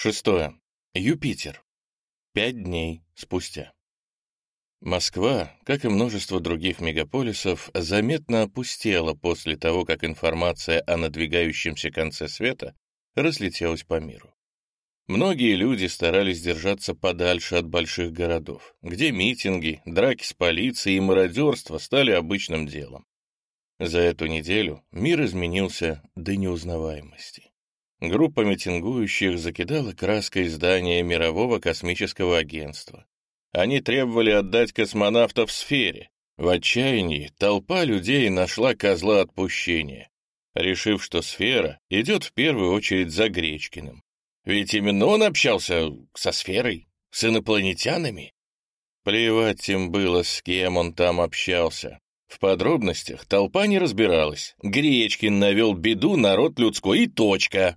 Шестое. Юпитер. Пять дней спустя. Москва, как и множество других мегаполисов, заметно опустела после того, как информация о надвигающемся конце света разлетелась по миру. Многие люди старались держаться подальше от больших городов, где митинги, драки с полицией и мародерство стали обычным делом. За эту неделю мир изменился до неузнаваемости. Группа митингующих закидала краской здания Мирового космического агентства. Они требовали отдать космонавтов сфере. В отчаянии толпа людей нашла козла отпущения, решив, что сфера идет в первую очередь за Гречкиным. Ведь именно он общался со сферой, с инопланетянами. Плевать им было, с кем он там общался. В подробностях толпа не разбиралась. Гречкин навел беду народ людской и точка.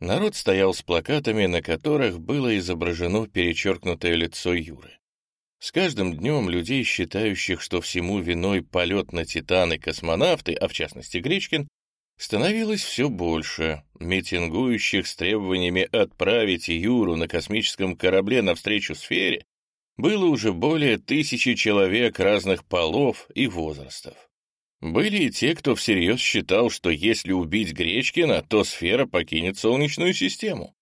Народ стоял с плакатами, на которых было изображено перечеркнутое лицо Юры. С каждым днем людей, считающих, что всему виной полет на Титан и космонавты, а в частности Гречкин, становилось все больше. Митингующих с требованиями отправить Юру на космическом корабле навстречу сфере было уже более тысячи человек разных полов и возрастов. Были и те, кто всерьез считал, что если убить Гречкина, то сфера покинет Солнечную систему.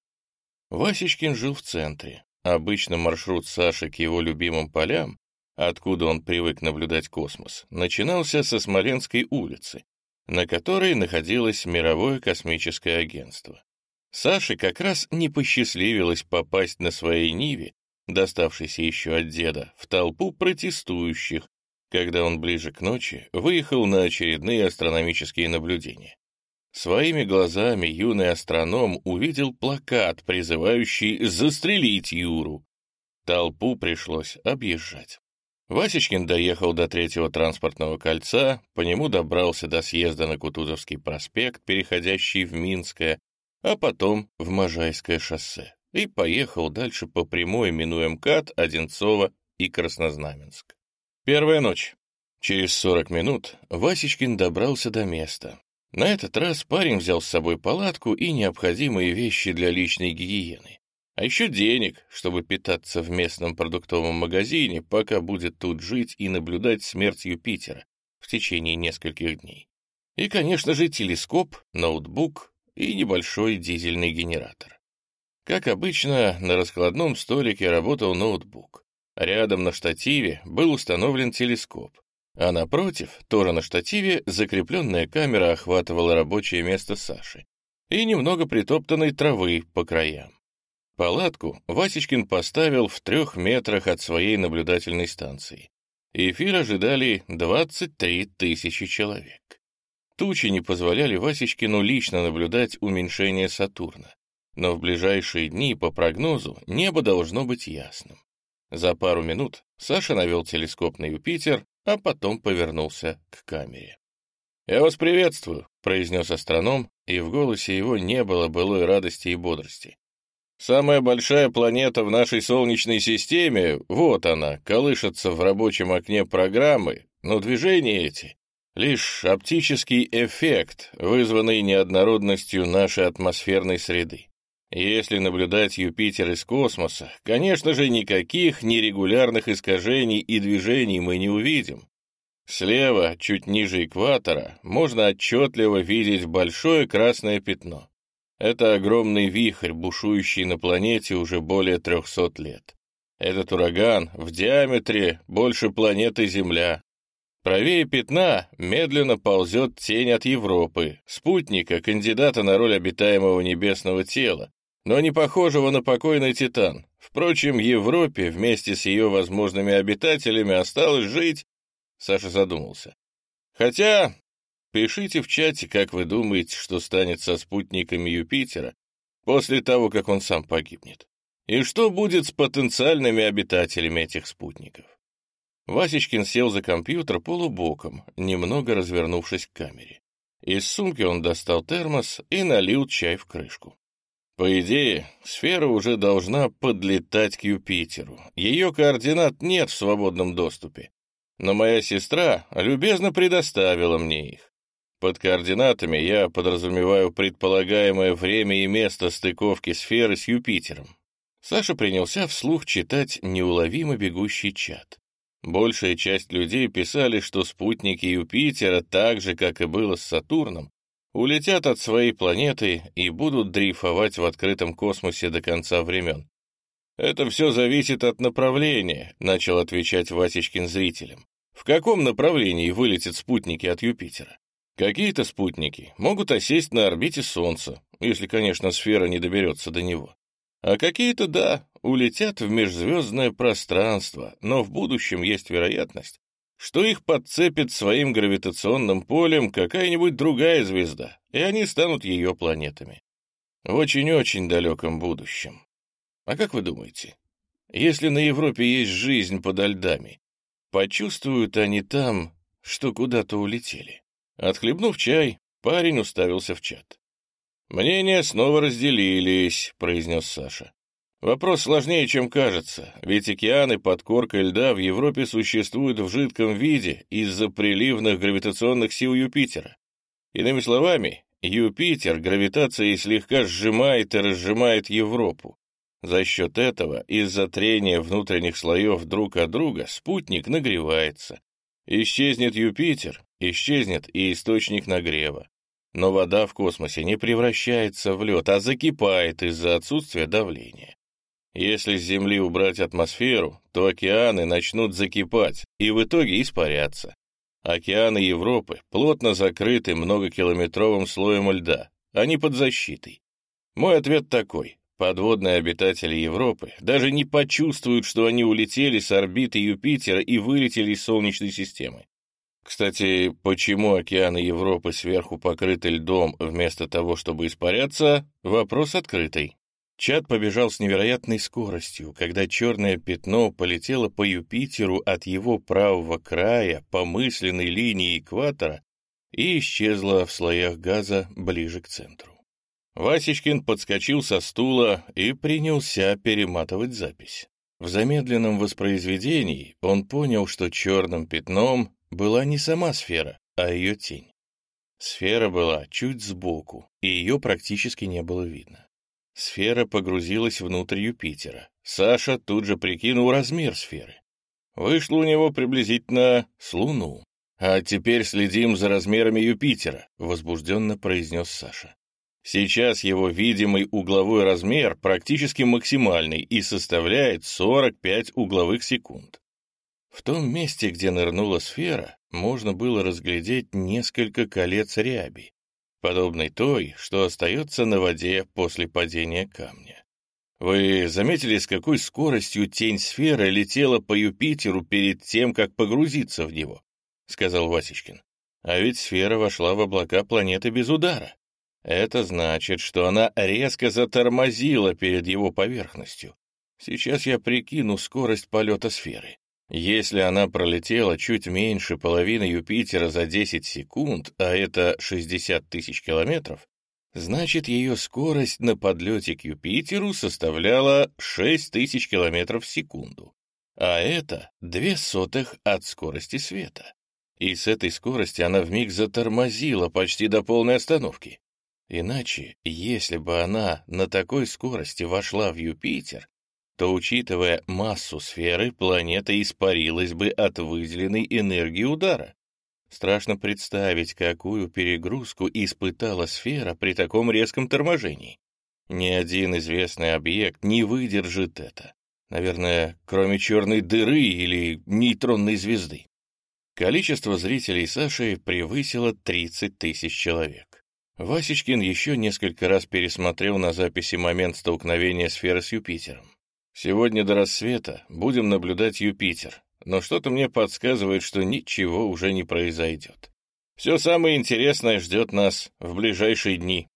Васечкин жил в центре. Обычно маршрут Саши к его любимым полям, откуда он привык наблюдать космос, начинался со Смоленской улицы, на которой находилось Мировое космическое агентство. Саше как раз не посчастливилось попасть на своей Ниве, доставшейся еще от деда, в толпу протестующих, когда он ближе к ночи выехал на очередные астрономические наблюдения. Своими глазами юный астроном увидел плакат, призывающий застрелить Юру. Толпу пришлось объезжать. Васечкин доехал до третьего транспортного кольца, по нему добрался до съезда на Кутузовский проспект, переходящий в Минское, а потом в Можайское шоссе, и поехал дальше по прямой, минуя МКАД, Одинцово и Краснознаменск. Первая ночь. Через 40 минут Васечкин добрался до места. На этот раз парень взял с собой палатку и необходимые вещи для личной гигиены. А еще денег, чтобы питаться в местном продуктовом магазине, пока будет тут жить и наблюдать смерть Юпитера в течение нескольких дней. И, конечно же, телескоп, ноутбук и небольшой дизельный генератор. Как обычно, на раскладном столике работал ноутбук. Рядом на штативе был установлен телескоп, а напротив, тоже на штативе, закрепленная камера охватывала рабочее место Саши и немного притоптанной травы по краям. Палатку Васечкин поставил в трех метрах от своей наблюдательной станции. Эфир ожидали 23 тысячи человек. Тучи не позволяли Васечкину лично наблюдать уменьшение Сатурна, но в ближайшие дни, по прогнозу, небо должно быть ясным. За пару минут Саша навел телескоп на Юпитер, а потом повернулся к камере. «Я вас приветствую», — произнес астроном, и в голосе его не было былой радости и бодрости. Самая большая планета в нашей Солнечной системе, вот она, колышется в рабочем окне программы, но движения эти — лишь оптический эффект, вызванный неоднородностью нашей атмосферной среды. Если наблюдать Юпитер из космоса, конечно же, никаких нерегулярных искажений и движений мы не увидим. Слева, чуть ниже экватора, можно отчетливо видеть большое красное пятно. Это огромный вихрь, бушующий на планете уже более 300 лет. Этот ураган в диаметре больше планеты Земля. Правее пятна медленно ползет тень от Европы, спутника, кандидата на роль обитаемого небесного тела, но не похожего на покойный Титан. Впрочем, Европе вместе с ее возможными обитателями осталось жить... Саша задумался. Хотя Пишите в чате, как вы думаете, что станет со спутниками Юпитера после того, как он сам погибнет. И что будет с потенциальными обитателями этих спутников? Васечкин сел за компьютер полубоком, немного развернувшись к камере. Из сумки он достал термос и налил чай в крышку. По идее, сфера уже должна подлетать к Юпитеру. Ее координат нет в свободном доступе. Но моя сестра любезно предоставила мне их. Под координатами я подразумеваю предполагаемое время и место стыковки сферы с Юпитером. Саша принялся вслух читать неуловимо бегущий чат. Большая часть людей писали, что спутники Юпитера, так же, как и было с Сатурном, улетят от своей планеты и будут дрейфовать в открытом космосе до конца времен. «Это все зависит от направления», — начал отвечать Васечкин зрителям. «В каком направлении вылетят спутники от Юпитера? Какие-то спутники могут осесть на орбите Солнца, если, конечно, сфера не доберется до него. А какие-то, да, улетят в межзвездное пространство, но в будущем есть вероятность, что их подцепит своим гравитационным полем какая-нибудь другая звезда, и они станут ее планетами. В очень-очень далеком будущем. А как вы думаете, если на Европе есть жизнь подо льдами, почувствуют они там, что куда-то улетели? Отхлебнув чай, парень уставился в чат. «Мнения снова разделились», — произнес Саша. «Вопрос сложнее, чем кажется, ведь океаны под коркой льда в Европе существуют в жидком виде из-за приливных гравитационных сил Юпитера. Иными словами, Юпитер гравитацией слегка сжимает и разжимает Европу. За счет этого, из-за трения внутренних слоев друг от друга, спутник нагревается. Исчезнет Юпитер, исчезнет и источник нагрева. Но вода в космосе не превращается в лед, а закипает из-за отсутствия давления. Если с Земли убрать атмосферу, то океаны начнут закипать и в итоге испаряться. Океаны Европы плотно закрыты многокилометровым слоем льда, они под защитой. Мой ответ такой. Подводные обитатели Европы даже не почувствуют, что они улетели с орбиты Юпитера и вылетели из Солнечной системы. Кстати, почему океаны Европы сверху покрыты льдом вместо того, чтобы испаряться, вопрос открытый. Чат побежал с невероятной скоростью, когда черное пятно полетело по Юпитеру от его правого края по мысленной линии экватора и исчезло в слоях газа ближе к центру. Васечкин подскочил со стула и принялся перематывать запись. В замедленном воспроизведении он понял, что черным пятном была не сама сфера, а ее тень. Сфера была чуть сбоку, и ее практически не было видно. Сфера погрузилась внутрь Юпитера. Саша тут же прикинул размер сферы. Вышло у него приблизительно с Луну. «А теперь следим за размерами Юпитера», — возбужденно произнес Саша. Сейчас его видимый угловой размер практически максимальный и составляет 45 угловых секунд. В том месте, где нырнула сфера, можно было разглядеть несколько колец ряби, подобной той, что остается на воде после падения камня. Вы заметили, с какой скоростью тень сферы летела по Юпитеру перед тем, как погрузиться в него? — сказал Васечкин. А ведь сфера вошла в облака планеты без удара. Это значит, что она резко затормозила перед его поверхностью. Сейчас я прикину скорость полета сферы. Если она пролетела чуть меньше половины Юпитера за 10 секунд, а это 60 тысяч километров, значит, ее скорость на подлете к Юпитеру составляла 6 тысяч километров в секунду. А это две сотых от скорости света. И с этой скорости она вмиг затормозила почти до полной остановки. Иначе, если бы она на такой скорости вошла в Юпитер, то, учитывая массу сферы, планета испарилась бы от выделенной энергии удара. Страшно представить, какую перегрузку испытала сфера при таком резком торможении. Ни один известный объект не выдержит это. Наверное, кроме черной дыры или нейтронной звезды. Количество зрителей Саши превысило 30 тысяч человек. Васечкин еще несколько раз пересмотрел на записи момент столкновения сферы с Юпитером. Сегодня до рассвета будем наблюдать Юпитер, но что-то мне подсказывает, что ничего уже не произойдет. Все самое интересное ждет нас в ближайшие дни.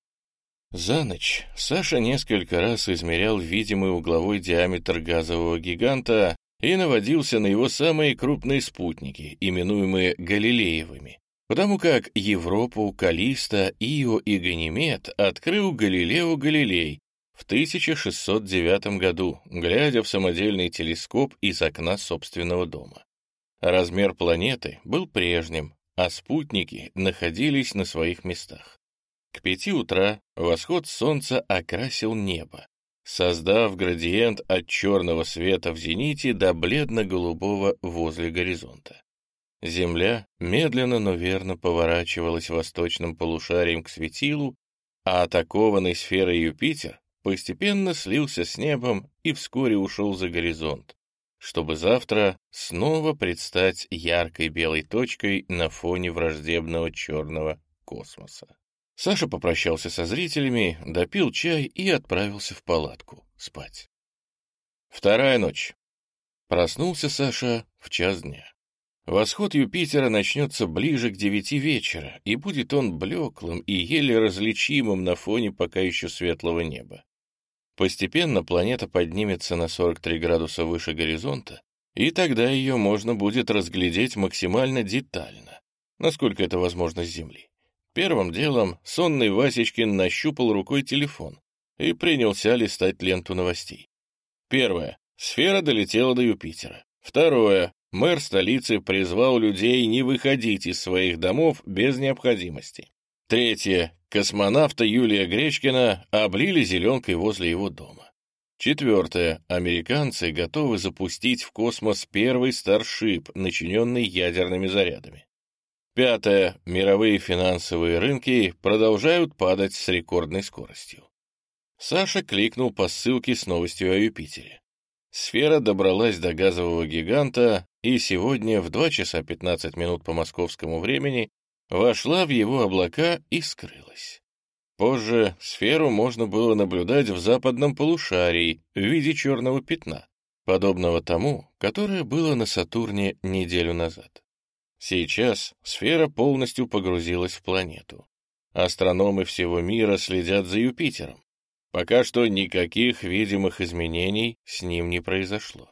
За ночь Саша несколько раз измерял видимый угловой диаметр газового гиганта и наводился на его самые крупные спутники, именуемые Галилеевыми, потому как Европу, Калиста, Ио и Ганимед открыл Галилео Галилей, в 1609 году, глядя в самодельный телескоп из окна собственного дома. Размер планеты был прежним, а спутники находились на своих местах. К пяти утра восход солнца окрасил небо, создав градиент от черного света в зените до бледно-голубого возле горизонта. Земля медленно, но верно поворачивалась восточным полушарием к светилу, а атакованный сферой Юпитер постепенно слился с небом и вскоре ушел за горизонт, чтобы завтра снова предстать яркой белой точкой на фоне враждебного черного космоса. Саша попрощался со зрителями, допил чай и отправился в палатку спать. Вторая ночь. Проснулся Саша в час дня. Восход Юпитера начнется ближе к девяти вечера, и будет он блеклым и еле различимым на фоне пока еще светлого неба. Постепенно планета поднимется на 43 градуса выше горизонта, и тогда ее можно будет разглядеть максимально детально, насколько это возможно с Земли. Первым делом сонный Васечкин нащупал рукой телефон и принялся листать ленту новостей. Первое. Сфера долетела до Юпитера. Второе. Мэр столицы призвал людей не выходить из своих домов без необходимости. Третье. Космонавта Юлия Гречкина облили зеленкой возле его дома. Четвертое. Американцы готовы запустить в космос первый старшип, начиненный ядерными зарядами. Пятое. Мировые финансовые рынки продолжают падать с рекордной скоростью. Саша кликнул по ссылке с новостью о Юпитере. Сфера добралась до газового гиганта и сегодня в 2 часа 15 минут по московскому времени вошла в его облака и скрылась. Позже сферу можно было наблюдать в западном полушарии в виде черного пятна, подобного тому, которое было на Сатурне неделю назад. Сейчас сфера полностью погрузилась в планету. Астрономы всего мира следят за Юпитером. Пока что никаких видимых изменений с ним не произошло.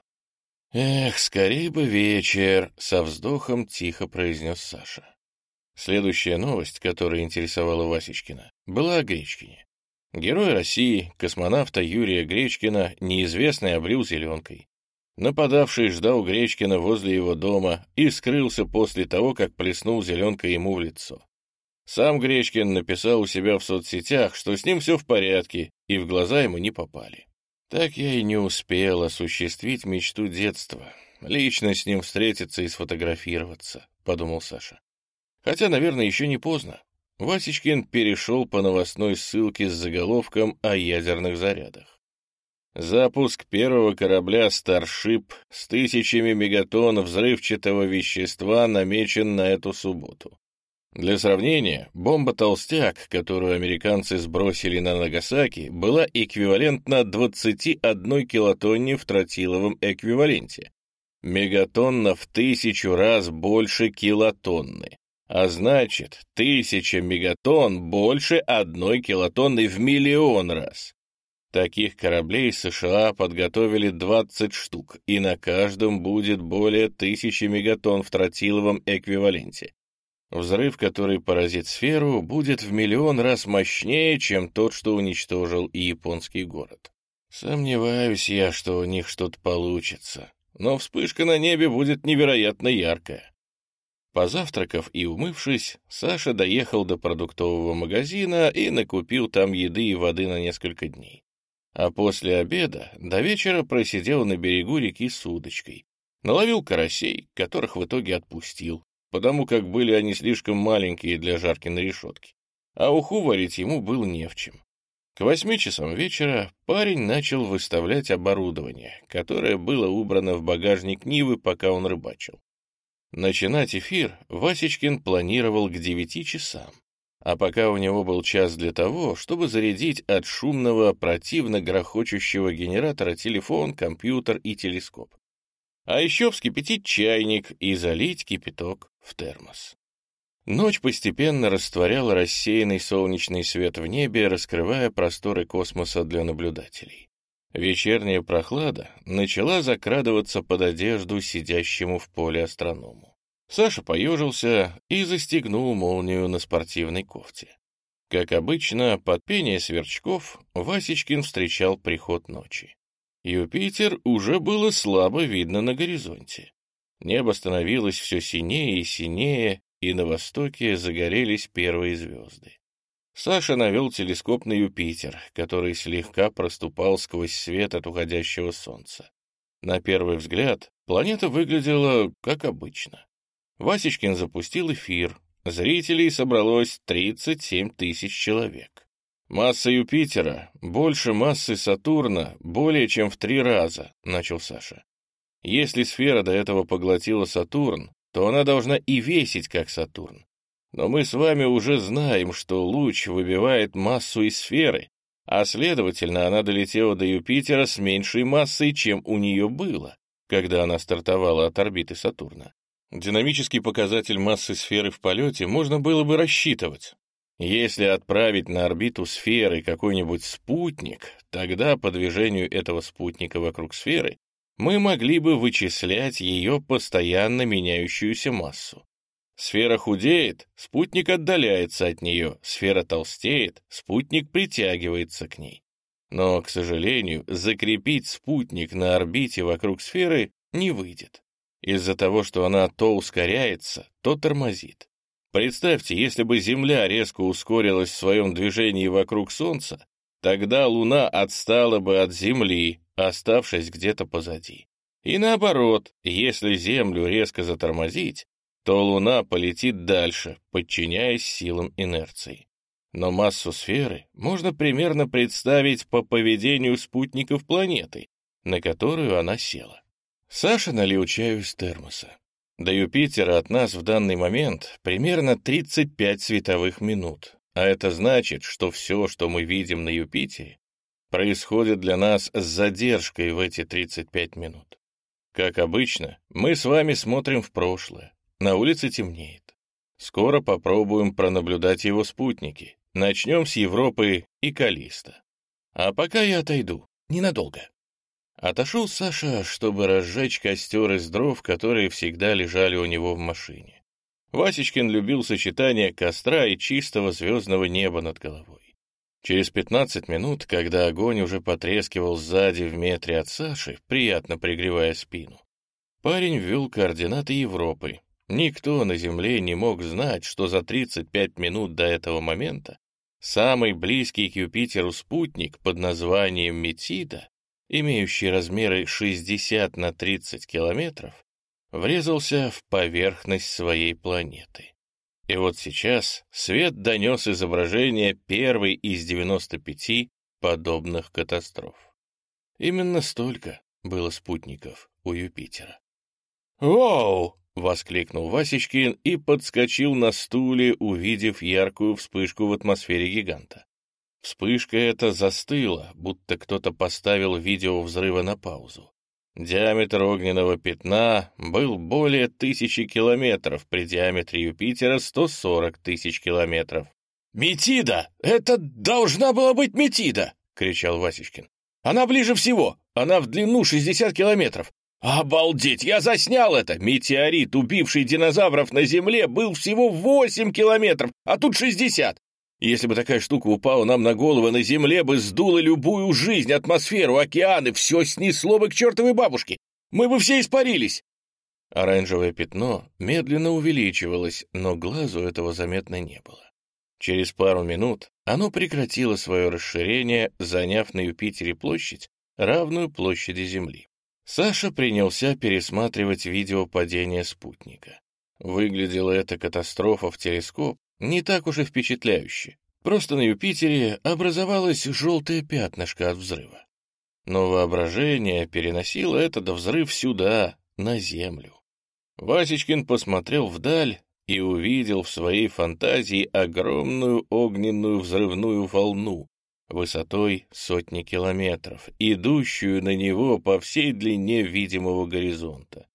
«Эх, скорее бы вечер!» — со вздохом тихо произнес Саша. Следующая новость, которая интересовала Васечкина, была о Гречкине. Герой России, космонавта Юрия Гречкина, неизвестный облил зеленкой. Нападавший ждал Гречкина возле его дома и скрылся после того, как плеснул зеленкой ему в лицо. Сам Гречкин написал у себя в соцсетях, что с ним все в порядке, и в глаза ему не попали. Так я и не успел осуществить мечту детства, лично с ним встретиться и сфотографироваться, — подумал Саша. Хотя, наверное, еще не поздно. Васечкин перешел по новостной ссылке с заголовком о ядерных зарядах. Запуск первого корабля «Старшип» с тысячами мегатонн взрывчатого вещества намечен на эту субботу. Для сравнения, бомба «Толстяк», которую американцы сбросили на Нагасаки, была эквивалентна 21 килотонне в тротиловом эквиваленте. Мегатонна в тысячу раз больше килотонны. А значит, тысяча мегатонн больше одной килотонны в миллион раз. Таких кораблей США подготовили 20 штук, и на каждом будет более тысячи мегатонн в тротиловом эквиваленте. Взрыв, который поразит сферу, будет в миллион раз мощнее, чем тот, что уничтожил и японский город. Сомневаюсь я, что у них что-то получится, но вспышка на небе будет невероятно яркая. Позавтракав и умывшись, Саша доехал до продуктового магазина и накупил там еды и воды на несколько дней а после обеда до вечера просидел на берегу реки с удочкой. Наловил карасей, которых в итоге отпустил, потому как были они слишком маленькие для жарки на решетке, а уху варить ему было не в чем. К восьми часам вечера парень начал выставлять оборудование, которое было убрано в багажник Нивы, пока он рыбачил. Начинать эфир Васечкин планировал к девяти часам, а пока у него был час для того, чтобы зарядить от шумного, противно грохочущего генератора телефон, компьютер и телескоп. А еще вскипятить чайник и залить кипяток в термос. Ночь постепенно растворяла рассеянный солнечный свет в небе, раскрывая просторы космоса для наблюдателей. Вечерняя прохлада начала закрадываться под одежду сидящему в поле астроному. Саша поежился и застегнул молнию на спортивной кофте. Как обычно, под пение сверчков Васечкин встречал приход ночи. Юпитер уже было слабо видно на горизонте. Небо становилось все синее и синее, и на востоке загорелись первые звезды. Саша навел телескоп на Юпитер, который слегка проступал сквозь свет от уходящего солнца. На первый взгляд планета выглядела как обычно. Васечкин запустил эфир. Зрителей собралось 37 тысяч человек. «Масса Юпитера больше массы Сатурна более чем в три раза», — начал Саша. «Если сфера до этого поглотила Сатурн, то она должна и весить, как Сатурн. Но мы с вами уже знаем, что луч выбивает массу из сферы, а следовательно, она долетела до Юпитера с меньшей массой, чем у нее было, когда она стартовала от орбиты Сатурна. Динамический показатель массы сферы в полете можно было бы рассчитывать. Если отправить на орбиту сферы какой-нибудь спутник, тогда по движению этого спутника вокруг сферы мы могли бы вычислять ее постоянно меняющуюся массу. Сфера худеет, спутник отдаляется от нее, сфера толстеет, спутник притягивается к ней. Но, к сожалению, закрепить спутник на орбите вокруг сферы не выйдет, из-за того, что она то ускоряется, то тормозит. Представьте, если бы Земля резко ускорилась в своем движении вокруг Солнца, тогда Луна отстала бы от Земли, оставшись где-то позади. И наоборот, если Землю резко затормозить, то Луна полетит дальше, подчиняясь силам инерции. Но массу сферы можно примерно представить по поведению спутников планеты, на которую она села. Саша налил чаю из термоса. До Юпитера от нас в данный момент примерно 35 световых минут, а это значит, что все, что мы видим на Юпитере, происходит для нас с задержкой в эти 35 минут. Как обычно, мы с вами смотрим в прошлое, на улице темнеет. Скоро попробуем пронаблюдать его спутники. Начнем с Европы и Калиста. А пока я отойду. Ненадолго. Отошел Саша, чтобы разжечь костер из дров, которые всегда лежали у него в машине. Васечкин любил сочетание костра и чистого звездного неба над головой. Через пятнадцать минут, когда огонь уже потрескивал сзади в метре от Саши, приятно пригревая спину, парень ввел координаты Европы, Никто на Земле не мог знать, что за 35 минут до этого момента самый близкий к Юпитеру спутник под названием Метида, имеющий размеры 60 на 30 километров, врезался в поверхность своей планеты. И вот сейчас свет донес изображение первой из 95 подобных катастроф. Именно столько было спутников у Юпитера. «Воу!» — воскликнул Васечкин и подскочил на стуле, увидев яркую вспышку в атмосфере гиганта. Вспышка эта застыла, будто кто-то поставил видео взрыва на паузу. Диаметр огненного пятна был более тысячи километров, при диаметре Юпитера 140 тысяч километров. «Метида! Это должна была быть Метида!» — кричал Васечкин. «Она ближе всего! Она в длину 60 километров! «Обалдеть! Я заснял это! Метеорит, убивший динозавров на Земле, был всего 8 километров, а тут 60! Если бы такая штука упала нам на голову, на Земле бы сдула любую жизнь, атмосферу, океаны, все снесло бы к чертовой бабушке! Мы бы все испарились!» Оранжевое пятно медленно увеличивалось, но глазу этого заметно не было. Через пару минут оно прекратило свое расширение, заняв на Юпитере площадь, равную площади Земли. Саша принялся пересматривать видео падения спутника. Выглядела эта катастрофа в телескоп не так уж и впечатляюще. Просто на Юпитере образовалось желтое пятнышко от взрыва. Но воображение переносило этот взрыв сюда, на Землю. Васечкин посмотрел вдаль и увидел в своей фантазии огромную огненную взрывную волну, высотой сотни километров, идущую на него по всей длине видимого горизонта.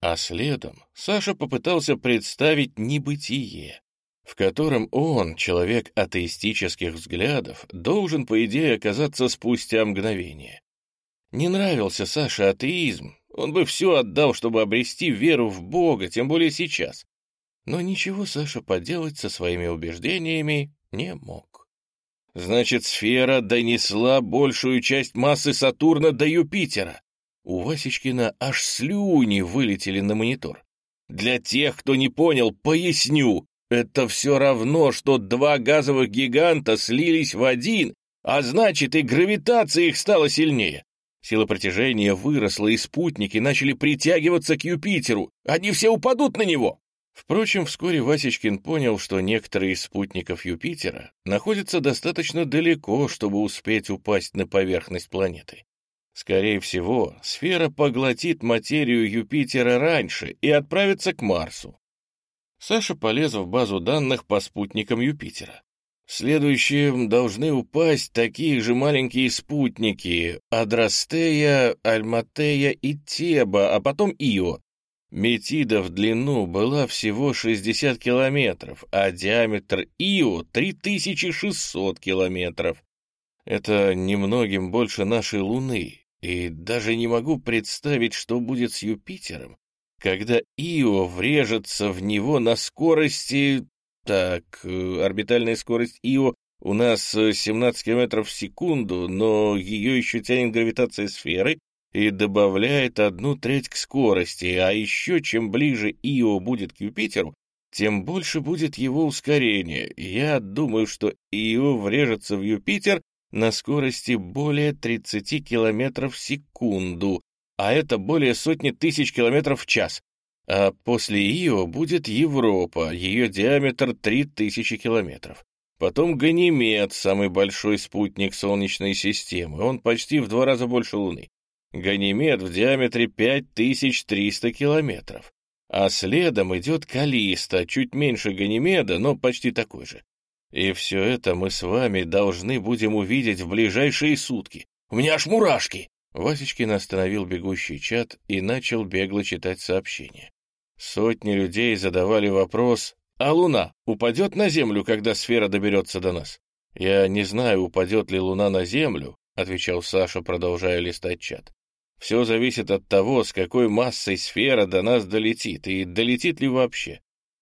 А следом Саша попытался представить небытие, в котором он, человек атеистических взглядов, должен, по идее, оказаться спустя мгновение. Не нравился Саше атеизм, он бы все отдал, чтобы обрести веру в Бога, тем более сейчас. Но ничего Саша поделать со своими убеждениями не мог. Значит, сфера донесла большую часть массы Сатурна до Юпитера. У Васечкина аж слюни вылетели на монитор. Для тех, кто не понял, поясню. Это все равно, что два газовых гиганта слились в один, а значит и гравитация их стала сильнее. Сила притяжения выросла, и спутники начали притягиваться к Юпитеру. Они все упадут на него. Впрочем, вскоре Васечкин понял, что некоторые из спутников Юпитера находятся достаточно далеко, чтобы успеть упасть на поверхность планеты. Скорее всего, сфера поглотит материю Юпитера раньше и отправится к Марсу. Саша полез в базу данных по спутникам Юпитера. Следующие должны упасть такие же маленькие спутники — Адрастея, Альматея и Теба, а потом Ио. Метида в длину была всего 60 километров, а диаметр Ио — 3600 километров. Это немногим больше нашей Луны, и даже не могу представить, что будет с Юпитером, когда Ио врежется в него на скорости так, э, орбитальная скорость Ио у нас 17 э, км в секунду, но ее еще тянет гравитация сферы и добавляет одну треть к скорости, а еще чем ближе Ио будет к Юпитеру, тем больше будет его ускорение. Я думаю, что Ио врежется в Юпитер на скорости более 30 км в секунду, а это более сотни тысяч километров в час. А после Ио будет Европа, ее диаметр 3000 километров. Потом Ганимед, самый большой спутник Солнечной системы, он почти в два раза больше Луны. Ганимед в диаметре 5300 километров. А следом идет Калиста, чуть меньше Ганимеда, но почти такой же. И все это мы с вами должны будем увидеть в ближайшие сутки. У меня аж мурашки!» Васечкин остановил бегущий чат и начал бегло читать сообщения. Сотни людей задавали вопрос, а Луна упадет на Землю, когда сфера доберется до нас? Я не знаю, упадет ли Луна на Землю, отвечал Саша, продолжая листать чат. Все зависит от того, с какой массой сфера до нас долетит, и долетит ли вообще.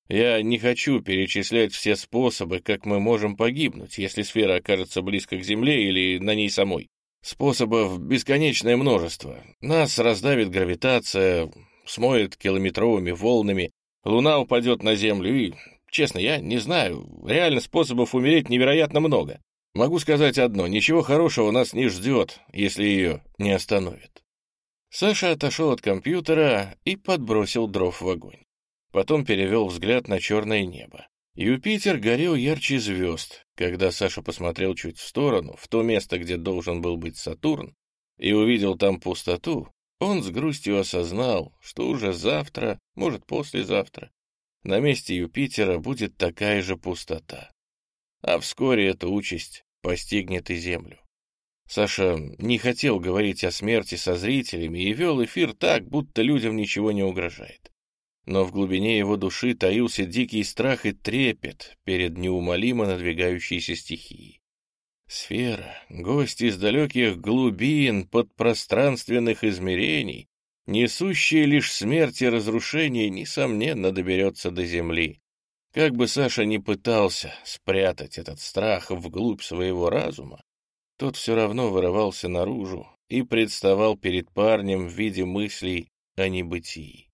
Я не хочу перечислять все способы, как мы можем погибнуть, если сфера окажется близко к Земле или на ней самой. Способов бесконечное множество. Нас раздавит гравитация, смоет километровыми волнами, луна упадет на землю и, честно, я не знаю, реально способов умереть невероятно много. Могу сказать одно, ничего хорошего нас не ждет, если ее не остановят. Саша отошел от компьютера и подбросил дров в огонь. Потом перевел взгляд на черное небо. Юпитер горел ярче звезд. Когда Саша посмотрел чуть в сторону, в то место, где должен был быть Сатурн, и увидел там пустоту, он с грустью осознал, что уже завтра, может, послезавтра, на месте Юпитера будет такая же пустота. А вскоре эта участь постигнет и Землю. Саша не хотел говорить о смерти со зрителями и вел эфир так, будто людям ничего не угрожает. Но в глубине его души таился дикий страх и трепет перед неумолимо надвигающейся стихией. Сфера, гость из далеких глубин подпространственных измерений, несущая лишь смерть и разрушение, несомненно доберется до земли. Как бы Саша ни пытался спрятать этот страх вглубь своего разума, тот все равно вырывался наружу и представал перед парнем в виде мыслей о небытии.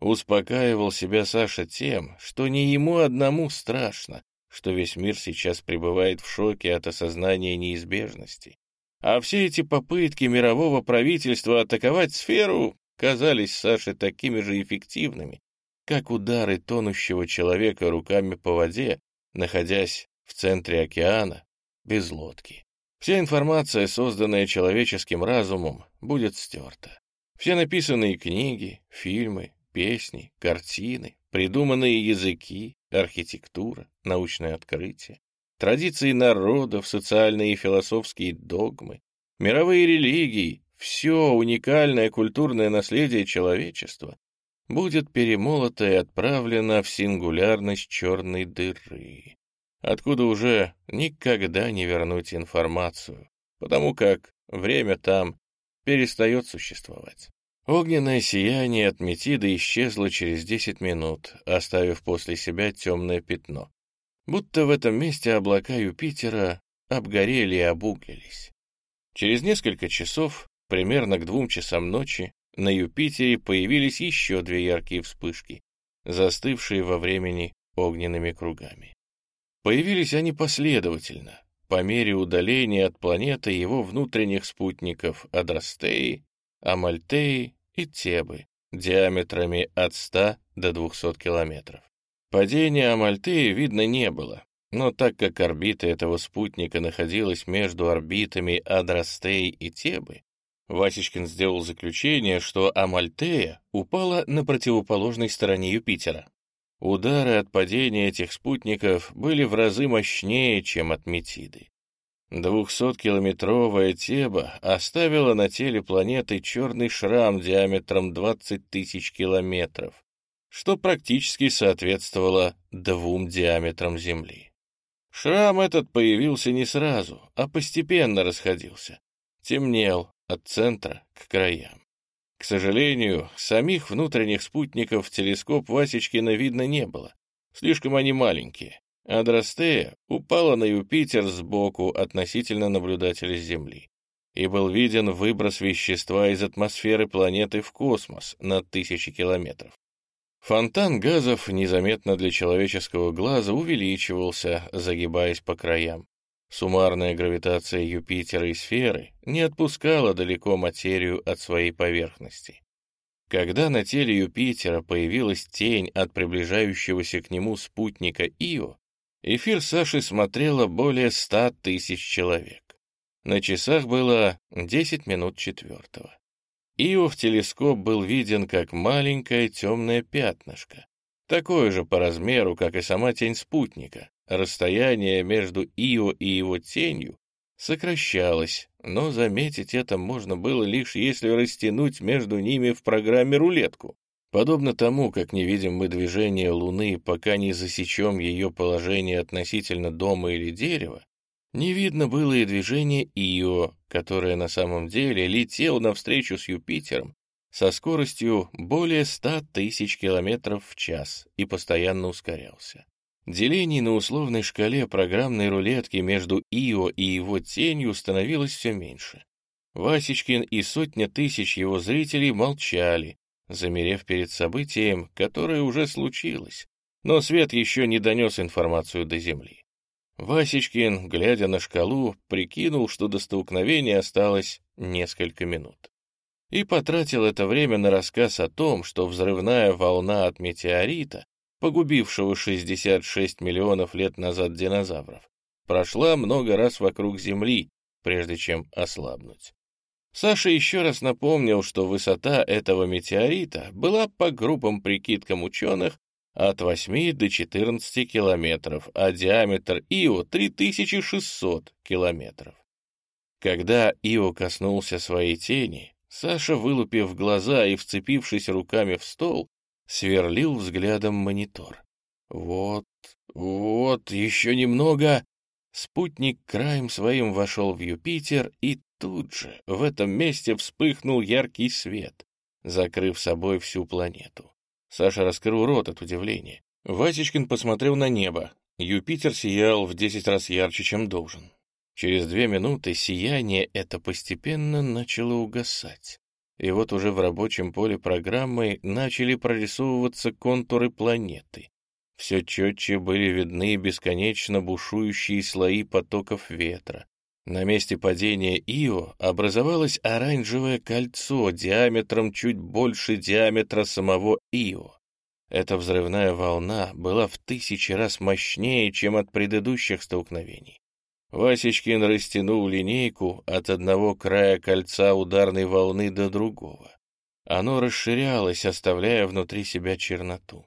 Успокаивал себя Саша тем, что не ему одному страшно, что весь мир сейчас пребывает в шоке от осознания неизбежности. А все эти попытки мирового правительства атаковать сферу казались Саше такими же эффективными, как удары тонущего человека руками по воде, находясь в центре океана без лодки. Вся информация, созданная человеческим разумом, будет стерта. Все написанные книги, фильмы, песни, картины, придуманные языки, архитектура, научное открытие, традиции народов, социальные и философские догмы, мировые религии, все уникальное культурное наследие человечества будет перемолото и отправлено в сингулярность черной дыры, откуда уже никогда не вернуть информацию, потому как время там перестает существовать. Огненное сияние от метида исчезло через десять минут, оставив после себя темное пятно. Будто в этом месте облака Юпитера обгорели и обуглились. Через несколько часов, примерно к двум часам ночи, на Юпитере появились еще две яркие вспышки, застывшие во времени огненными кругами. Появились они последовательно, по мере удаления от планеты его внутренних спутников Адрастеи, Амальтеи и Тебы, диаметрами от 100 до 200 километров. Падения Амальтеи видно не было, но так как орбита этого спутника находилась между орбитами Адрастеи и Тебы, Васечкин сделал заключение, что Амальтея упала на противоположной стороне Юпитера. Удары от падения этих спутников были в разы мощнее, чем от Метиды. Двухсоткилометровая Теба оставила на теле планеты черный шрам диаметром 20 тысяч километров, что практически соответствовало двум диаметрам Земли. Шрам этот появился не сразу, а постепенно расходился. Темнел от центра к краям. К сожалению, самих внутренних спутников в телескоп Васечкина видно не было. Слишком они маленькие. Адрастея упала на Юпитер сбоку относительно наблюдателя Земли. И был виден выброс вещества из атмосферы планеты в космос на тысячи километров. Фонтан газов незаметно для человеческого глаза увеличивался, загибаясь по краям. Суммарная гравитация Юпитера и сферы не отпускала далеко материю от своей поверхности. Когда на теле Юпитера появилась тень от приближающегося к нему спутника Ио, эфир Саши смотрело более ста тысяч человек. На часах было 10 минут четвертого. Ио в телескоп был виден как маленькое темное пятнышко, такое же по размеру, как и сама тень спутника, Расстояние между Ио и его тенью сокращалось, но заметить это можно было лишь если растянуть между ними в программе рулетку. Подобно тому, как не видим мы движение Луны, пока не засечем ее положение относительно дома или дерева, не видно было и движение Ио, которое на самом деле летел навстречу с Юпитером со скоростью более 100 тысяч километров в час и постоянно ускорялся. Делений на условной шкале программной рулетки между Ио и его тенью становилось все меньше. Васечкин и сотня тысяч его зрителей молчали, замерев перед событием, которое уже случилось, но свет еще не донес информацию до Земли. Васечкин, глядя на шкалу, прикинул, что до столкновения осталось несколько минут. И потратил это время на рассказ о том, что взрывная волна от метеорита погубившего 66 миллионов лет назад динозавров, прошла много раз вокруг Земли, прежде чем ослабнуть. Саша еще раз напомнил, что высота этого метеорита была по грубым прикидкам ученых от 8 до 14 километров, а диаметр Ио — 3600 километров. Когда Ио коснулся своей тени, Саша, вылупив глаза и вцепившись руками в стол, сверлил взглядом монитор. Вот, вот, еще немного. Спутник краем своим вошел в Юпитер, и тут же в этом месте вспыхнул яркий свет, закрыв собой всю планету. Саша раскрыл рот от удивления. Васечкин посмотрел на небо. Юпитер сиял в десять раз ярче, чем должен. Через две минуты сияние это постепенно начало угасать. И вот уже в рабочем поле программы начали прорисовываться контуры планеты. Все четче были видны бесконечно бушующие слои потоков ветра. На месте падения Ио образовалось оранжевое кольцо диаметром чуть больше диаметра самого Ио. Эта взрывная волна была в тысячи раз мощнее, чем от предыдущих столкновений. Васечкин растянул линейку от одного края кольца ударной волны до другого. Оно расширялось, оставляя внутри себя черноту.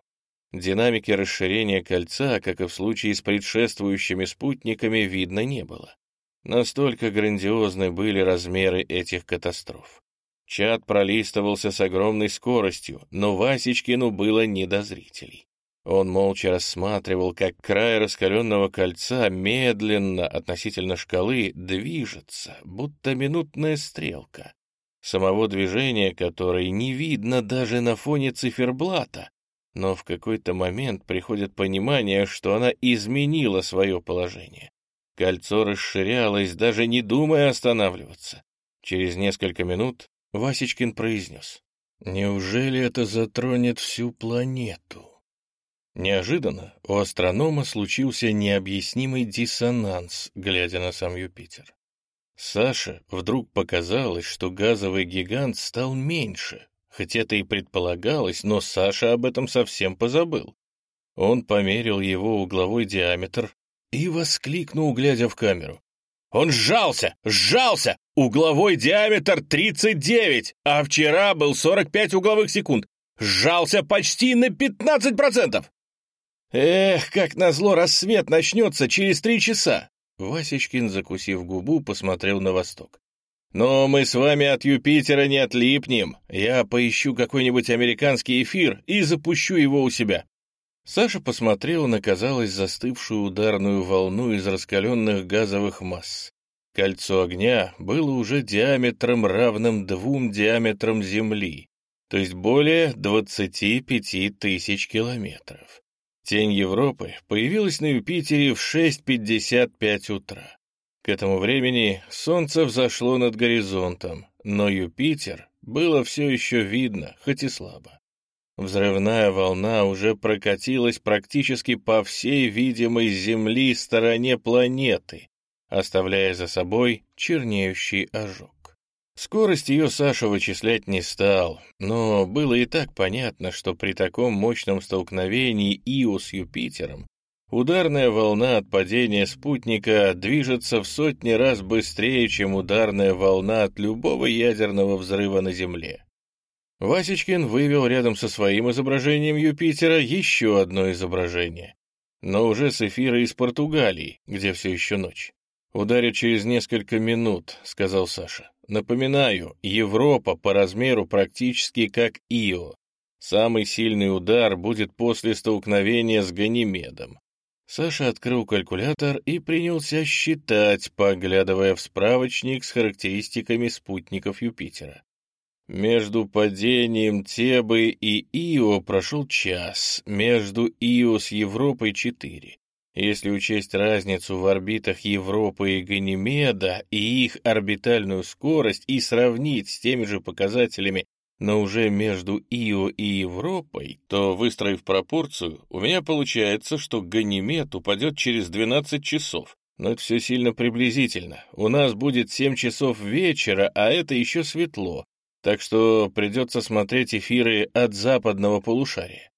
Динамики расширения кольца, как и в случае с предшествующими спутниками, видно не было. Настолько грандиозны были размеры этих катастроф. Чат пролистывался с огромной скоростью, но Васечкину было не до зрителей. Он молча рассматривал, как край раскаленного кольца медленно относительно шкалы движется, будто минутная стрелка. Самого движения которой не видно даже на фоне циферблата, но в какой-то момент приходит понимание, что она изменила свое положение. Кольцо расширялось, даже не думая останавливаться. Через несколько минут Васечкин произнес. «Неужели это затронет всю планету?» Неожиданно у астронома случился необъяснимый диссонанс, глядя на сам Юпитер. Саше вдруг показалось, что газовый гигант стал меньше, хоть это и предполагалось, но Саша об этом совсем позабыл. Он померил его угловой диаметр и воскликнул, глядя в камеру. «Он сжался! Сжался! Угловой диаметр 39, а вчера был 45 угловых секунд. Сжался почти на 15%! Эх, как назло, рассвет начнется через три часа!» Васечкин, закусив губу, посмотрел на восток. «Но мы с вами от Юпитера не отлипнем. Я поищу какой-нибудь американский эфир и запущу его у себя. Саша посмотрел на, казалось, застывшую ударную волну из раскаленных газовых масс. Кольцо огня было уже диаметром, равным двум диаметрам Земли, то есть более 25 тысяч километров. Тень Европы появилась на Юпитере в 6.55 утра. К этому времени Солнце взошло над горизонтом, но Юпитер было все еще видно, хоть и слабо. Взрывная волна уже прокатилась практически по всей видимой Земли стороне планеты, оставляя за собой чернеющий ожог. Скорость ее Саша вычислять не стал, но было и так понятно, что при таком мощном столкновении Ио с Юпитером ударная волна от падения спутника движется в сотни раз быстрее, чем ударная волна от любого ядерного взрыва на Земле. Васечкин вывел рядом со своим изображением Юпитера еще одно изображение, но уже с эфира из Португалии, где все еще ночь. «Ударит через несколько минут», — сказал Саша. «Напоминаю, Европа по размеру практически как Ио. Самый сильный удар будет после столкновения с Ганимедом». Саша открыл калькулятор и принялся считать, поглядывая в справочник с характеристиками спутников Юпитера. Между падением Тебы и Ио прошел час, между Ио с Европой — четыре. Если учесть разницу в орбитах Европы и Ганимеда и их орбитальную скорость и сравнить с теми же показателями, но уже между Ио и Европой, то, выстроив пропорцию, у меня получается, что Ганимед упадет через 12 часов. Но это все сильно приблизительно. У нас будет 7 часов вечера, а это еще светло так что придется смотреть эфиры от западного полушария.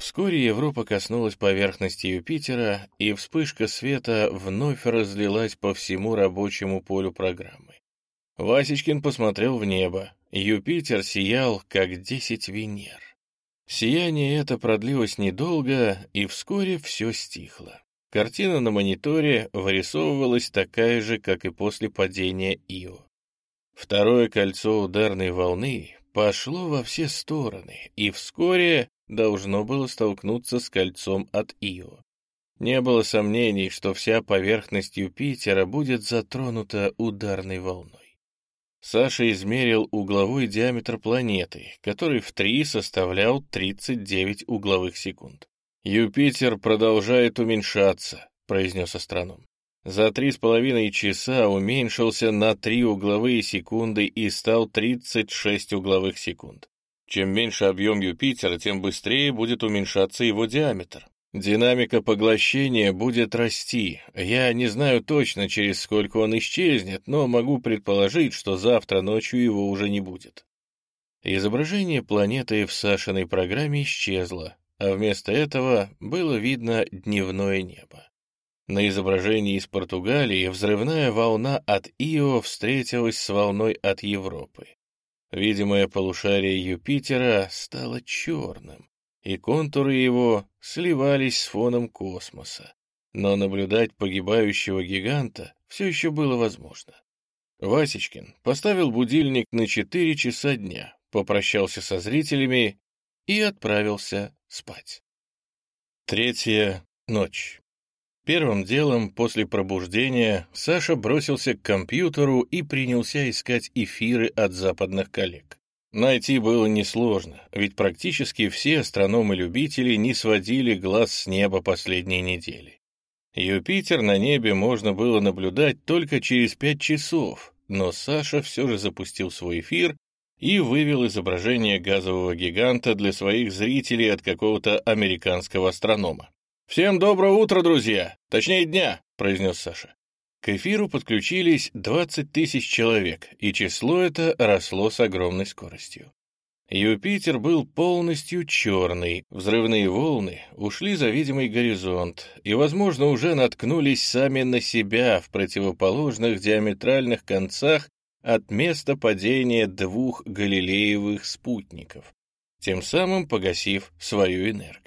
Вскоре Европа коснулась поверхности Юпитера, и вспышка света вновь разлилась по всему рабочему полю программы. Васечкин посмотрел в небо. Юпитер сиял, как десять Венер. Сияние это продлилось недолго, и вскоре все стихло. Картина на мониторе вырисовывалась такая же, как и после падения Ио. Второе кольцо ударной волны пошло во все стороны и вскоре должно было столкнуться с кольцом от Ио. Не было сомнений, что вся поверхность Юпитера будет затронута ударной волной. Саша измерил угловой диаметр планеты, который в 3 составлял 39 угловых секунд. «Юпитер продолжает уменьшаться», — произнес астроном за три с половиной часа уменьшился на три угловые секунды и стал 36 угловых секунд. Чем меньше объем Юпитера, тем быстрее будет уменьшаться его диаметр. Динамика поглощения будет расти. Я не знаю точно, через сколько он исчезнет, но могу предположить, что завтра ночью его уже не будет. Изображение планеты в Сашиной программе исчезло, а вместо этого было видно дневное небо. На изображении из Португалии взрывная волна от Ио встретилась с волной от Европы. Видимое полушарие Юпитера стало черным, и контуры его сливались с фоном космоса. Но наблюдать погибающего гиганта все еще было возможно. Васечкин поставил будильник на 4 часа дня, попрощался со зрителями и отправился спать. Третья ночь. Первым делом после пробуждения Саша бросился к компьютеру и принялся искать эфиры от западных коллег. Найти было несложно, ведь практически все астрономы-любители не сводили глаз с неба последние недели. Юпитер на небе можно было наблюдать только через пять часов, но Саша все же запустил свой эфир и вывел изображение газового гиганта для своих зрителей от какого-то американского астронома. «Всем доброе утро, друзья! Точнее, дня!» — произнес Саша. К эфиру подключились 20 тысяч человек, и число это росло с огромной скоростью. Юпитер был полностью черный, взрывные волны ушли за видимый горизонт и, возможно, уже наткнулись сами на себя в противоположных диаметральных концах от места падения двух галилеевых спутников, тем самым погасив свою энергию.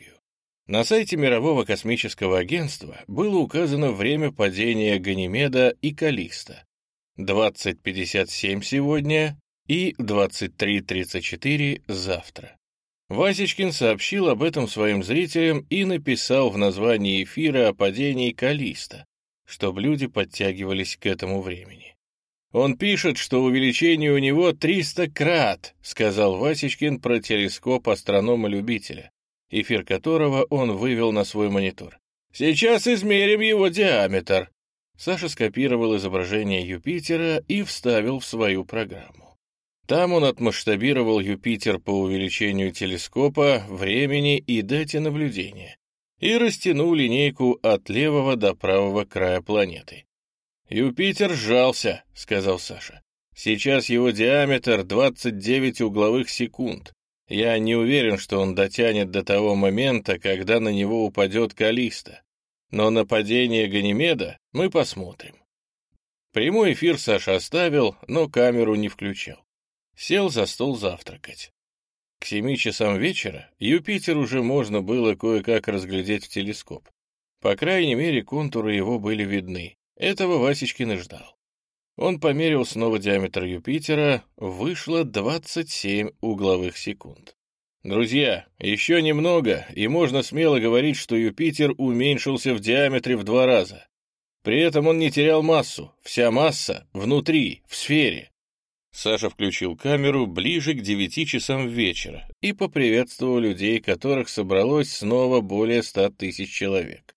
На сайте Мирового космического агентства было указано время падения Ганимеда и Калиста. 20.57 сегодня и 23.34 завтра. Васечкин сообщил об этом своим зрителям и написал в названии эфира о падении Калиста, чтобы люди подтягивались к этому времени. Он пишет, что увеличение у него 300 крат, сказал Васечкин про телескоп астронома-любителя, эфир которого он вывел на свой монитор. Сейчас измерим его диаметр. Саша скопировал изображение Юпитера и вставил в свою программу. Там он отмасштабировал Юпитер по увеличению телескопа, времени и дате наблюдения и растянул линейку от левого до правого края планеты. «Юпитер сжался», — сказал Саша. «Сейчас его диаметр 29 угловых секунд. Я не уверен, что он дотянет до того момента, когда на него упадет Калиста. Но на падение Ганимеда мы посмотрим». Прямой эфир Саша оставил, но камеру не включал. Сел за стол завтракать. К семи часам вечера Юпитер уже можно было кое-как разглядеть в телескоп. По крайней мере, контуры его были видны. Этого Васечкин и ждал. Он померил снова диаметр Юпитера, вышло 27 угловых секунд. Друзья, еще немного, и можно смело говорить, что Юпитер уменьшился в диаметре в два раза. При этом он не терял массу, вся масса внутри, в сфере. Саша включил камеру ближе к девяти часам вечера и поприветствовал людей, которых собралось снова более ста тысяч человек.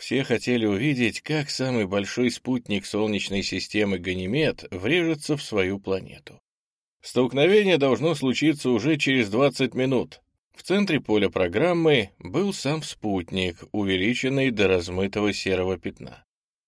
Все хотели увидеть, как самый большой спутник Солнечной системы Ганимед врежется в свою планету. Столкновение должно случиться уже через 20 минут. В центре поля программы был сам спутник, увеличенный до размытого серого пятна.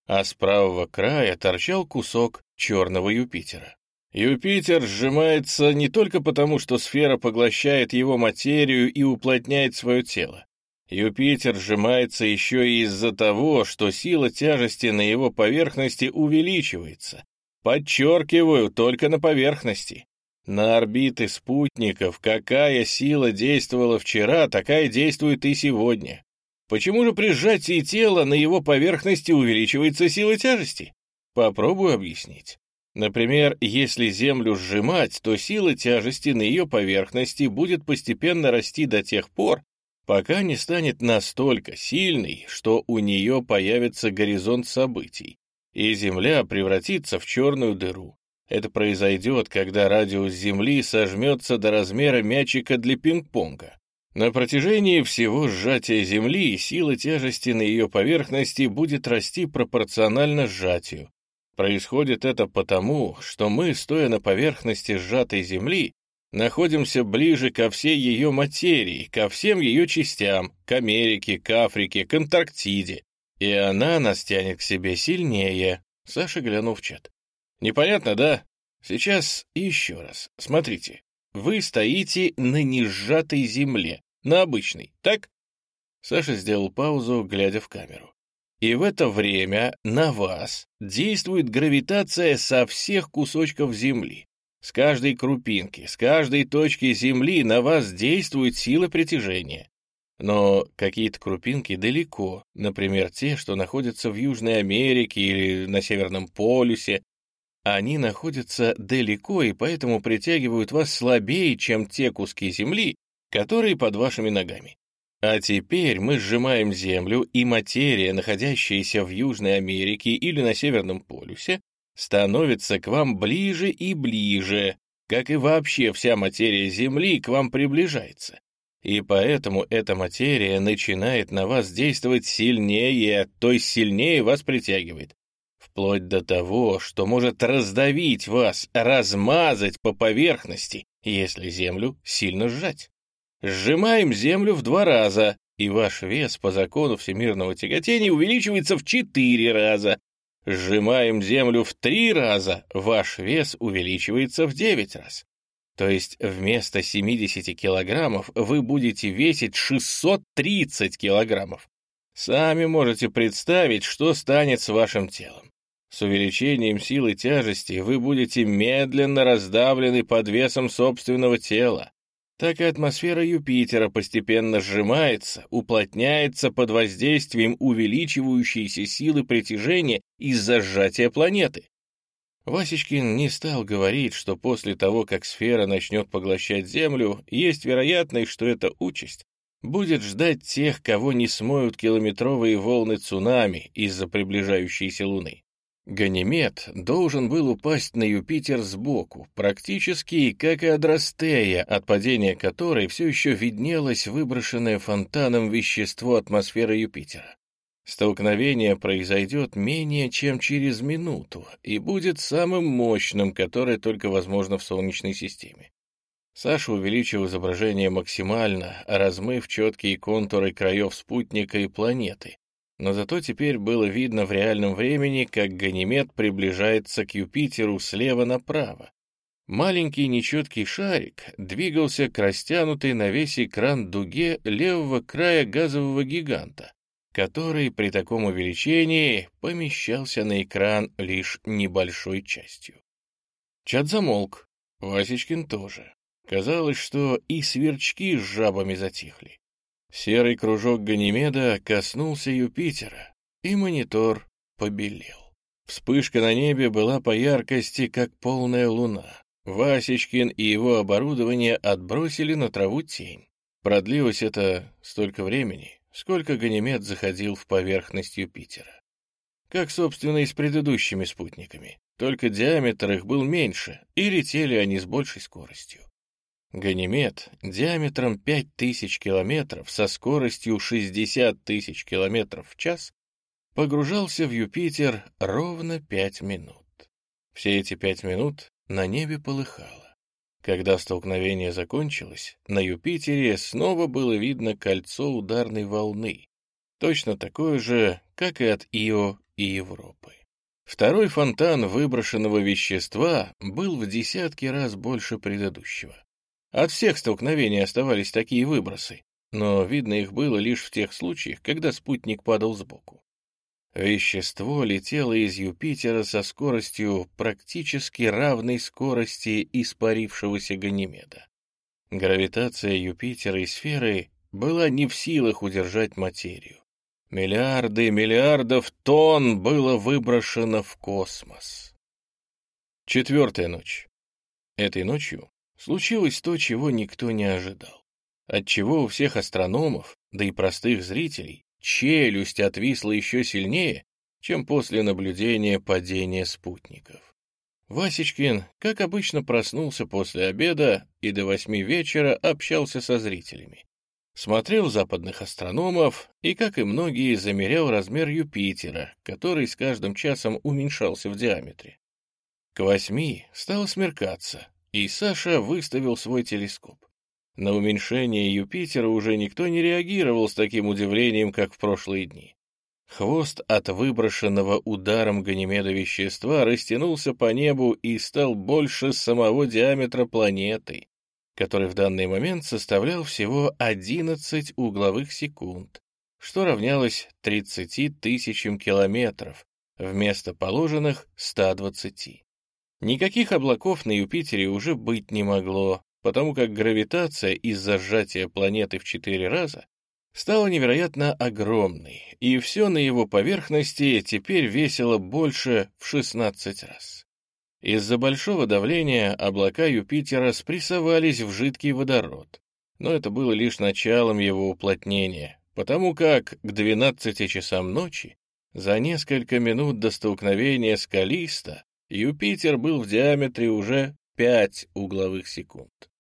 А с правого края торчал кусок черного Юпитера. Юпитер сжимается не только потому, что сфера поглощает его материю и уплотняет свое тело. Юпитер сжимается еще и из-за того, что сила тяжести на его поверхности увеличивается. Подчеркиваю, только на поверхности. На орбиты спутников какая сила действовала вчера, такая действует и сегодня. Почему же при сжатии тела на его поверхности увеличивается сила тяжести? Попробую объяснить. Например, если Землю сжимать, то сила тяжести на ее поверхности будет постепенно расти до тех пор, пока не станет настолько сильной, что у нее появится горизонт событий, и Земля превратится в черную дыру. Это произойдет, когда радиус Земли сожмется до размера мячика для пинг-понга. На протяжении всего сжатия Земли сила тяжести на ее поверхности будет расти пропорционально сжатию. Происходит это потому, что мы, стоя на поверхности сжатой Земли, находимся ближе ко всей ее материи, ко всем ее частям, к Америке, к Африке, к Антарктиде. И она нас тянет к себе сильнее. Саша глянул в чат. Непонятно, да? Сейчас еще раз. Смотрите. Вы стоите на несжатой земле, на обычной, так? Саша сделал паузу, глядя в камеру. И в это время на вас действует гравитация со всех кусочков земли. С каждой крупинки, с каждой точки Земли на вас действует сила притяжения. Но какие-то крупинки далеко, например, те, что находятся в Южной Америке или на Северном полюсе. Они находятся далеко и поэтому притягивают вас слабее, чем те куски Земли, которые под вашими ногами. А теперь мы сжимаем Землю, и материя, находящаяся в Южной Америке или на Северном полюсе, становится к вам ближе и ближе, как и вообще вся материя Земли к вам приближается. И поэтому эта материя начинает на вас действовать сильнее, то есть сильнее вас притягивает. Вплоть до того, что может раздавить вас, размазать по поверхности, если Землю сильно сжать. Сжимаем Землю в два раза, и ваш вес по закону всемирного тяготения увеличивается в четыре раза. Сжимаем Землю в три раза, ваш вес увеличивается в девять раз. То есть вместо 70 килограммов вы будете весить 630 килограммов. Сами можете представить, что станет с вашим телом. С увеличением силы тяжести вы будете медленно раздавлены под весом собственного тела. Так и атмосфера Юпитера постепенно сжимается, уплотняется под воздействием увеличивающейся силы притяжения из-за сжатия планеты. Васечкин не стал говорить, что после того, как сфера начнет поглощать Землю, есть вероятность, что эта участь будет ждать тех, кого не смоют километровые волны цунами из-за приближающейся Луны. Ганимед должен был упасть на Юпитер сбоку, практически как и Адрастея, от падения которой все еще виднелось выброшенное фонтаном вещество атмосферы Юпитера. Столкновение произойдет менее чем через минуту и будет самым мощным, которое только возможно в Солнечной системе. Саша увеличил изображение максимально, размыв четкие контуры краев спутника и планеты, но зато теперь было видно в реальном времени, как Ганимед приближается к Юпитеру слева направо. Маленький нечеткий шарик двигался к растянутой на весь экран дуге левого края газового гиганта, который при таком увеличении помещался на экран лишь небольшой частью. Чат замолк, Васечкин тоже. Казалось, что и сверчки с жабами затихли. Серый кружок Ганимеда коснулся Юпитера, и монитор побелел. Вспышка на небе была по яркости, как полная луна. Васечкин и его оборудование отбросили на траву тень. Продлилось это столько времени, сколько Ганимед заходил в поверхность Юпитера. Как, собственно, и с предыдущими спутниками, только диаметр их был меньше, и летели они с большей скоростью. Ганимед диаметром 5000 километров со скоростью 60 тысяч километров в час погружался в Юпитер ровно 5 минут. Все эти пять минут на небе полыхало. Когда столкновение закончилось, на Юпитере снова было видно кольцо ударной волны, точно такое же, как и от Ио и Европы. Второй фонтан выброшенного вещества был в десятки раз больше предыдущего. От всех столкновений оставались такие выбросы, но видно их было лишь в тех случаях, когда спутник падал сбоку. Вещество летело из Юпитера со скоростью практически равной скорости испарившегося Ганимеда. Гравитация Юпитера и сферы была не в силах удержать материю. Миллиарды миллиардов тонн было выброшено в космос. Четвертая ночь. Этой ночью случилось то, чего никто не ожидал. Отчего у всех астрономов, да и простых зрителей, челюсть отвисла еще сильнее, чем после наблюдения падения спутников. Васечкин, как обычно, проснулся после обеда и до восьми вечера общался со зрителями. Смотрел западных астрономов и, как и многие, замерял размер Юпитера, который с каждым часом уменьшался в диаметре. К восьми стало смеркаться, и Саша выставил свой телескоп. На уменьшение Юпитера уже никто не реагировал с таким удивлением, как в прошлые дни. Хвост от выброшенного ударом Ганимеда вещества растянулся по небу и стал больше самого диаметра планеты, который в данный момент составлял всего 11 угловых секунд, что равнялось 30 тысячам километров вместо положенных 120. Никаких облаков на Юпитере уже быть не могло, потому как гравитация из-за сжатия планеты в четыре раза стала невероятно огромной, и все на его поверхности теперь весило больше в 16 раз. Из-за большого давления облака Юпитера спрессовались в жидкий водород, но это было лишь началом его уплотнения, потому как к 12 часам ночи, за несколько минут до столкновения с Юпитер был в диаметре уже 5 угловых секунд.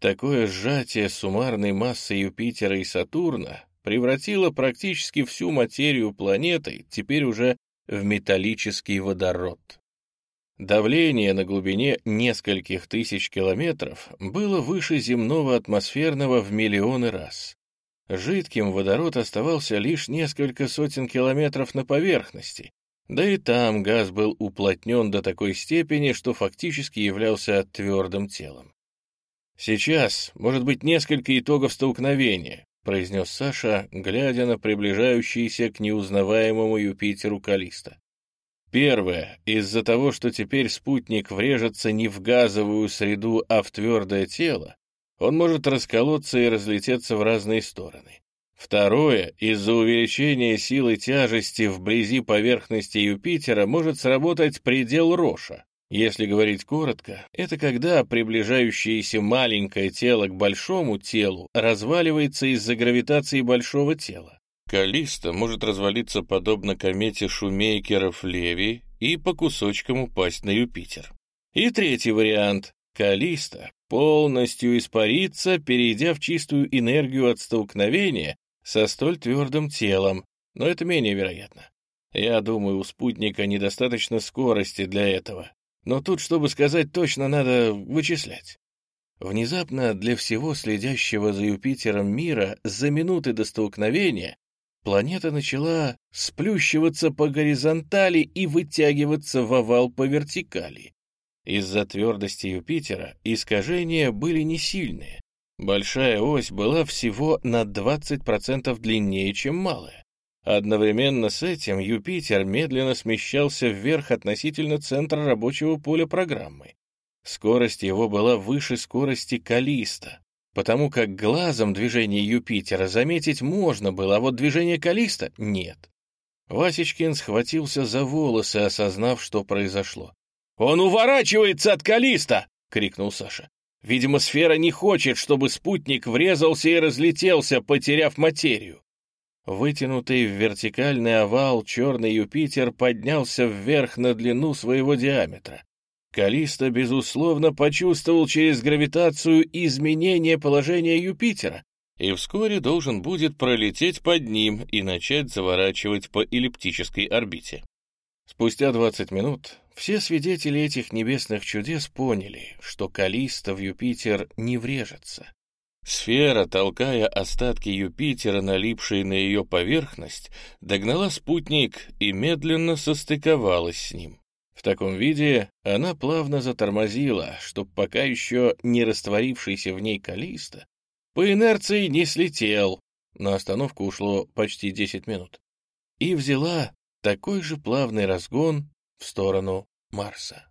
Такое сжатие суммарной массы Юпитера и Сатурна превратило практически всю материю планеты теперь уже в металлический водород. Давление на глубине нескольких тысяч километров было выше земного атмосферного в миллионы раз. Жидким водород оставался лишь несколько сотен километров на поверхности, да и там газ был уплотнен до такой степени, что фактически являлся твердым телом. «Сейчас, может быть, несколько итогов столкновения», — произнес Саша, глядя на приближающийся к неузнаваемому Юпитеру Калиста. Первое. Из-за того, что теперь спутник врежется не в газовую среду, а в твердое тело, он может расколоться и разлететься в разные стороны. Второе, из-за увеличения силы тяжести вблизи поверхности Юпитера может сработать предел Роша. Если говорить коротко, это когда приближающееся маленькое тело к большому телу разваливается из-за гравитации большого тела. Калиста может развалиться подобно комете Шумейкеров Леви и по кусочкам упасть на Юпитер. И третий вариант. Калиста полностью испарится, перейдя в чистую энергию от столкновения со столь твердым телом, но это менее вероятно. Я думаю, у спутника недостаточно скорости для этого. Но тут, чтобы сказать точно, надо вычислять. Внезапно для всего следящего за Юпитером мира за минуты до столкновения планета начала сплющиваться по горизонтали и вытягиваться в овал по вертикали. Из-за твердости Юпитера искажения были не сильные, Большая ось была всего на 20% длиннее, чем малая. Одновременно с этим Юпитер медленно смещался вверх относительно центра рабочего поля программы. Скорость его была выше скорости Калиста, потому как глазом движение Юпитера заметить можно было, а вот движение Калиста — нет. Васечкин схватился за волосы, осознав, что произошло. «Он уворачивается от Калиста!» — крикнул Саша. Видимо, сфера не хочет, чтобы спутник врезался и разлетелся, потеряв материю. Вытянутый в вертикальный овал черный Юпитер поднялся вверх на длину своего диаметра. Калиста, безусловно, почувствовал через гравитацию изменение положения Юпитера и вскоре должен будет пролететь под ним и начать заворачивать по эллиптической орбите. Спустя 20 минут все свидетели этих небесных чудес поняли, что Калиста в Юпитер не врежется. Сфера, толкая остатки Юпитера, налипшие на ее поверхность, догнала спутник и медленно состыковалась с ним. В таком виде она плавно затормозила, чтоб пока еще не растворившийся в ней Калиста по инерции не слетел, на остановку ушло почти 10 минут, и взяла такой же плавный разгон в сторону Марса.